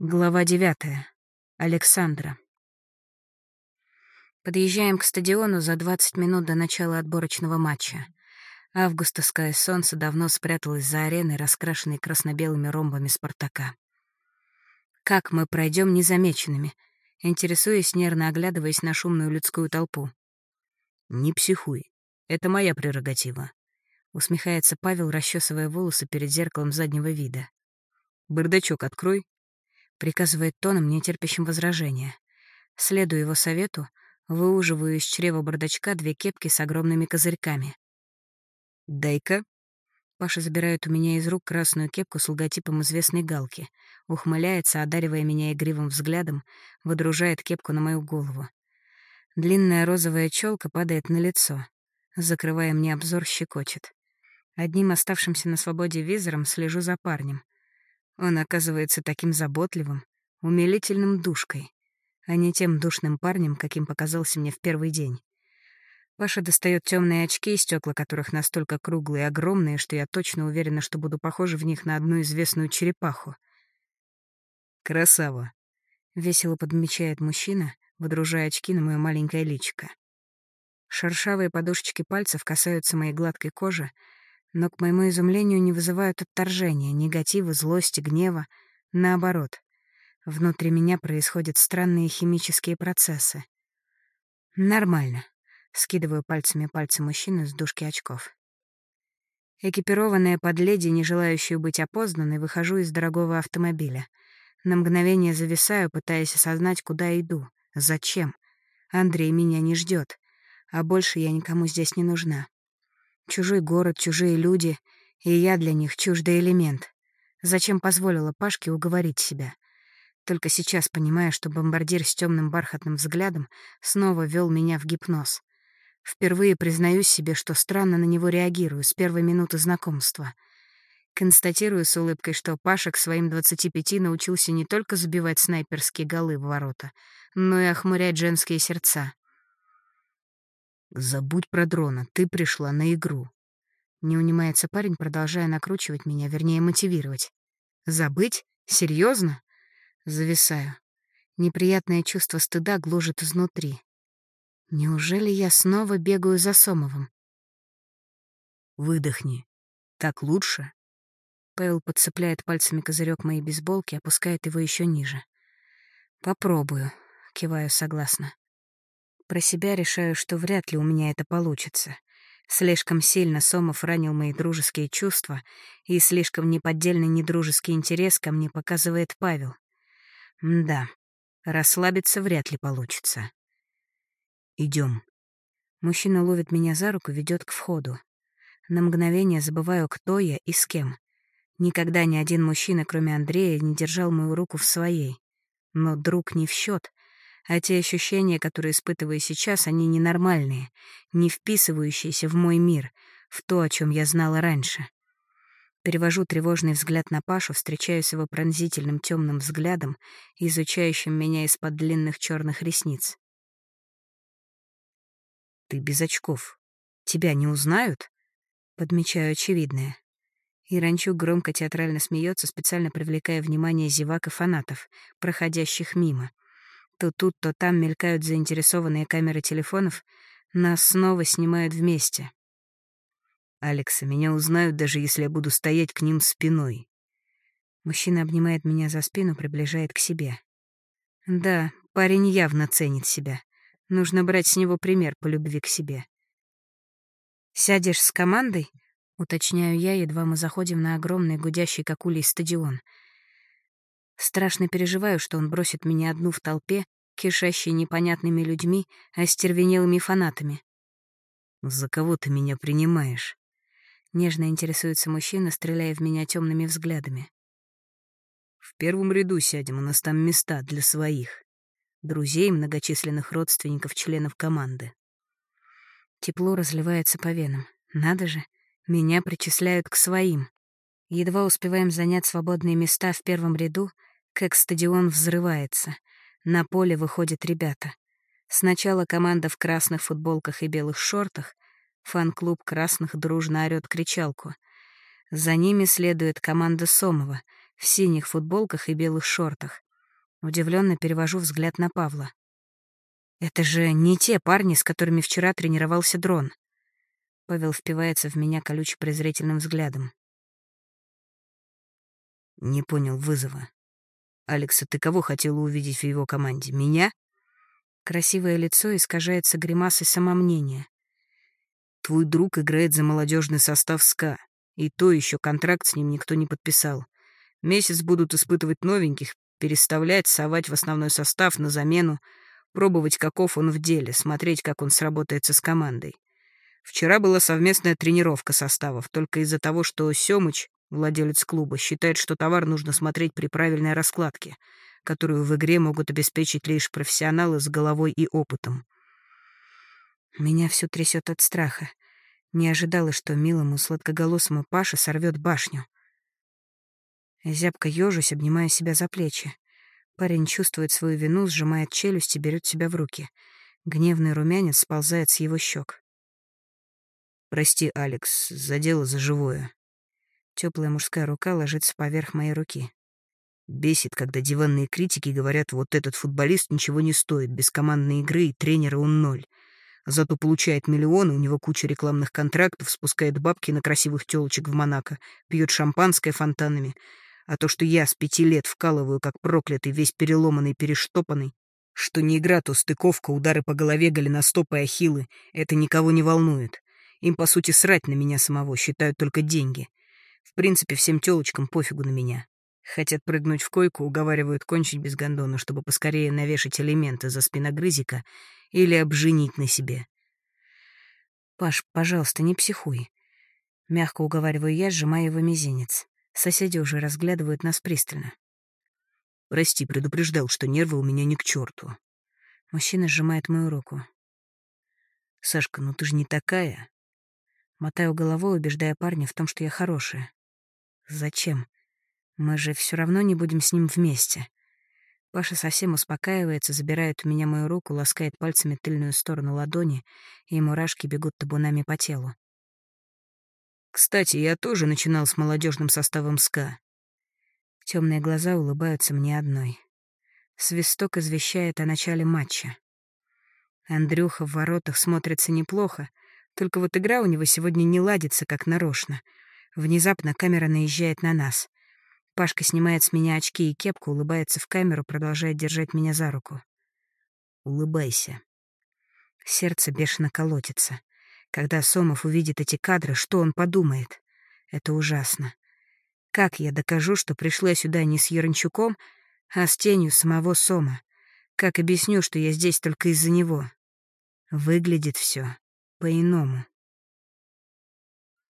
Глава девятая. Александра. Подъезжаем к стадиону за 20 минут до начала отборочного матча. Августовское солнце давно спряталось за ареной, раскрашенной красно-белыми ромбами «Спартака». Как мы пройдем незамеченными, интересуясь, нервно оглядываясь на шумную людскую толпу. «Не психуй. Это моя прерогатива», — усмехается Павел, расчесывая волосы перед зеркалом заднего вида. «Бардачок открой», приказывает тоном, нетерпящим возражения. Следую его совету, выуживаю из чрева бардачка две кепки с огромными козырьками. «Дай-ка». Паша забирает у меня из рук красную кепку с логотипом известной галки, ухмыляется, одаривая меня игривым взглядом, выдружает кепку на мою голову. Длинная розовая челка падает на лицо, закрывая мне обзор, щекочет. Одним оставшимся на свободе визором слежу за парнем — он оказывается таким заботливым, умилительным душкой, а не тем душным парнем, каким показался мне в первый день. Паша достает темные очки, стекла которых настолько круглые и огромные, что я точно уверена, что буду похожа в них на одну известную черепаху. «Красава!» — весело подмечает мужчина, выдружая очки на мое маленькое личико. Шершавые подушечки пальцев касаются моей гладкой кожи, но, к моему изумлению, не вызывают отторжения, негатива, злости, гнева. Наоборот, внутри меня происходят странные химические процессы. Нормально. Скидываю пальцами пальцы мужчины с дужки очков. Экипированная под леди, не желающую быть опознанной, выхожу из дорогого автомобиля. На мгновение зависаю, пытаясь осознать, куда иду, зачем. Андрей меня не ждет, а больше я никому здесь не нужна. Чужой город, чужие люди, и я для них чуждый элемент. Зачем позволила Пашке уговорить себя? Только сейчас понимаю, что бомбардир с темным бархатным взглядом снова вел меня в гипноз. Впервые признаюсь себе, что странно на него реагирую с первой минуты знакомства. Констатирую с улыбкой, что Паша к своим 25 научился не только забивать снайперские голы в ворота, но и охмурять женские сердца. «Забудь про дрона, ты пришла на игру». Не унимается парень, продолжая накручивать меня, вернее, мотивировать. «Забыть? Серьезно? Зависаю. Неприятное чувство стыда гложет изнутри. Неужели я снова бегаю за Сомовым? «Выдохни. Так лучше?» Павел подцепляет пальцами козырек моей бейсболки, опускает его еще ниже. «Попробую», — киваю согласно. Про себя решаю, что вряд ли у меня это получится. Слишком сильно Сомов ранил мои дружеские чувства, и слишком неподдельный недружеский интерес ко мне показывает Павел. Да, расслабиться вряд ли получится. Идем. Мужчина ловит меня за руку, ведет к входу. На мгновение забываю, кто я и с кем. Никогда ни один мужчина, кроме Андрея, не держал мою руку в своей. Но друг не в счет — а те ощущения, которые испытываю сейчас, они ненормальные, не вписывающиеся в мой мир, в то, о чем я знала раньше. Перевожу тревожный взгляд на Пашу, встречаюсь с его пронзительным темным взглядом, изучающим меня из-под длинных черных ресниц. «Ты без очков. Тебя не узнают?» Подмечаю очевидное. Иранчук громко театрально смеется, специально привлекая внимание зевак и фанатов, проходящих мимо — то тут, то там мелькают заинтересованные камеры телефонов. Нас снова снимают вместе. «Алекса, меня узнают, даже если я буду стоять к ним спиной». Мужчина обнимает меня за спину, приближает к себе. Да, парень явно ценит себя. Нужно брать с него пример по любви к себе. «Сядешь с командой?» — уточняю я, едва мы заходим на огромный, гудящий как улей стадион — Страшно переживаю, что он бросит меня одну в толпе, кишащей непонятными людьми, остервенелыми фанатами. «За кого ты меня принимаешь?» Нежно интересуется мужчина, стреляя в меня темными взглядами. «В первом ряду сядем, у нас там места для своих. Друзей, многочисленных родственников, членов команды». Тепло разливается по венам. Надо же, меня причисляют к своим. Едва успеваем занять свободные места в первом ряду, как стадион взрывается. На поле выходят ребята. Сначала команда в красных футболках и белых шортах, фан-клуб красных дружно орёт кричалку. За ними следует команда Сомова в синих футболках и белых шортах. Удивленно перевожу взгляд на Павла. «Это же не те парни, с которыми вчера тренировался дрон». Павел впивается в меня колюче-презрительным взглядом. Не понял вызова. «Алекса, ты кого хотела увидеть в его команде? Меня?» Красивое лицо искажается гримасой самомнения. «Твой друг играет за молодежный состав СКА, и то еще контракт с ним никто не подписал. Месяц будут испытывать новеньких, переставлять, совать в основной состав на замену, пробовать, каков он в деле, смотреть, как он сработается с командой. Вчера была совместная тренировка составов, только из-за того, что Сёмыч, владелец клуба, считает, что товар нужно смотреть при правильной раскладке, которую в игре могут обеспечить лишь профессионалы с головой и опытом. Меня все трясет от страха. Не ожидала, что милому сладкоголосому Паше сорвет башню. Зябко ежусь, обнимая себя за плечи. Парень чувствует свою вину, сжимает челюсть и берет себя в руки. Гневный румянец сползает с его щек. «Прости, Алекс, задело за живое». Теплая мужская рука ложится поверх моей руки. Бесит, когда диванные критики говорят, вот этот футболист ничего не стоит, без командной игры и тренера он ноль. Зато получает миллионы, у него куча рекламных контрактов, спускает бабки на красивых тёлочек в Монако, пьет шампанское фонтанами. А то, что я с пяти лет вкалываю, как проклятый, весь переломанный, перештопанный, что не игра, то стыковка, удары по голове, голеностопы, ахиллы, это никого не волнует. Им, по сути, срать на меня самого, считают только деньги. В принципе, всем тёлочкам пофигу на меня. Хотят прыгнуть в койку, уговаривают кончить без гондона, чтобы поскорее навешать элементы за спиногрызика или обженить на себе. «Паш, пожалуйста, не психуй». Мягко уговариваю я, сжимая его мизинец. Соседи уже разглядывают нас пристально. «Прости, предупреждал, что нервы у меня не к черту. Мужчина сжимает мою руку. «Сашка, ну ты же не такая». Мотаю головой, убеждая парня в том, что я хорошая. «Зачем? Мы же все равно не будем с ним вместе». Паша совсем успокаивается, забирает у меня мою руку, ласкает пальцами тыльную сторону ладони, и мурашки бегут табунами по телу. «Кстати, я тоже начинал с молодежным составом СКА». Темные глаза улыбаются мне одной. Свисток извещает о начале матча. Андрюха в воротах смотрится неплохо, только вот игра у него сегодня не ладится, как нарочно. Внезапно камера наезжает на нас. Пашка снимает с меня очки и кепку, улыбается в камеру, продолжает держать меня за руку. «Улыбайся». Сердце бешено колотится. Когда Сомов увидит эти кадры, что он подумает? Это ужасно. Как я докажу, что пришла сюда не с Ярончуком, а с тенью самого Сома? Как объясню, что я здесь только из-за него? Выглядит все по-иному.